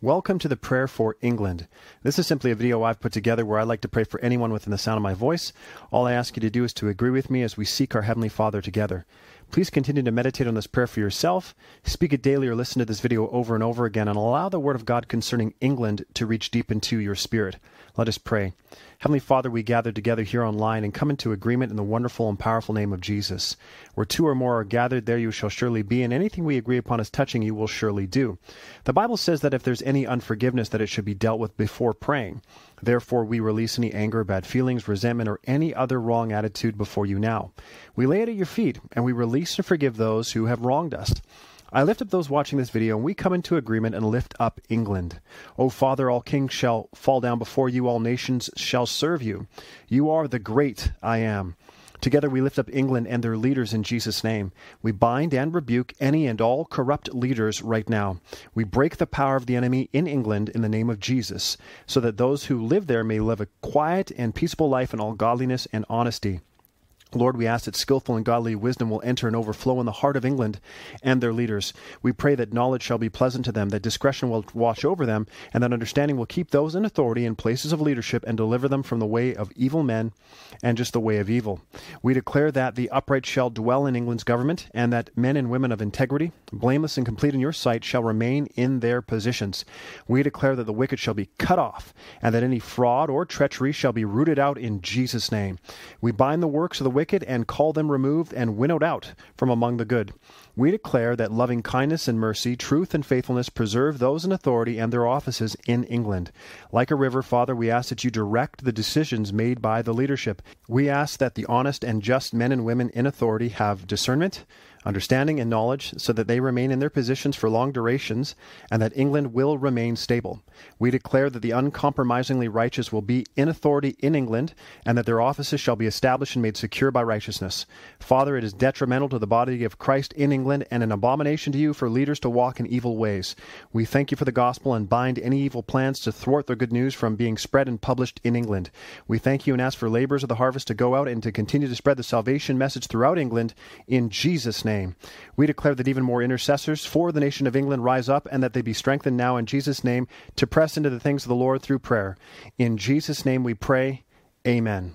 Welcome to the Prayer for England. This is simply a video I've put together where I like to pray for anyone within the sound of my voice. All I ask you to do is to agree with me as we seek our Heavenly Father together. Please continue to meditate on this prayer for yourself, speak it daily, or listen to this video over and over again, and allow the Word of God concerning England to reach deep into your spirit. Let us pray. Heavenly Father, we gather together here online and come into agreement in the wonderful and powerful name of Jesus. Where two or more are gathered, there you shall surely be, and anything we agree upon as touching you will surely do. The Bible says that if there's any unforgiveness, that it should be dealt with before praying. Therefore, we release any anger, bad feelings, resentment, or any other wrong attitude before you now. We lay it at your feet, and we release and forgive those who have wronged us. I lift up those watching this video, and we come into agreement and lift up England. O Father, all kings shall fall down before you, all nations shall serve you. You are the great I am. Together we lift up England and their leaders in Jesus' name. We bind and rebuke any and all corrupt leaders right now. We break the power of the enemy in England in the name of Jesus, so that those who live there may live a quiet and peaceable life in all godliness and honesty. Lord, we ask that skillful and godly wisdom will enter and overflow in the heart of England and their leaders. We pray that knowledge shall be pleasant to them, that discretion will watch over them, and that understanding will keep those in authority in places of leadership and deliver them from the way of evil men and just the way of evil. We declare that the upright shall dwell in England's government, and that men and women of integrity, blameless and complete in your sight, shall remain in their positions. We declare that the wicked shall be cut off, and that any fraud or treachery shall be rooted out in Jesus' name. We bind the works of the wicked and call them removed and winnowed out from among the good. We declare that loving kindness and mercy, truth and faithfulness preserve those in authority and their offices in England. Like a river, Father, we ask that you direct the decisions made by the leadership. We ask that the honest and just men and women in authority have discernment, understanding, and knowledge so that they remain in their positions for long durations and that England will remain stable. We declare that the uncompromisingly righteous will be in authority in England and that their offices shall be established and made secure by righteousness. Father, it is detrimental to the body of Christ in England and an abomination to you for leaders to walk in evil ways. We thank you for the gospel and bind any evil plans to thwart the good news from being spread and published in England. We thank you and ask for laborers of the harvest to go out and to continue to spread the salvation message throughout England in Jesus' name. We declare that even more intercessors for the nation of England rise up and that they be strengthened now in Jesus' name to press into the things of the Lord through prayer. In Jesus' name we pray. Amen.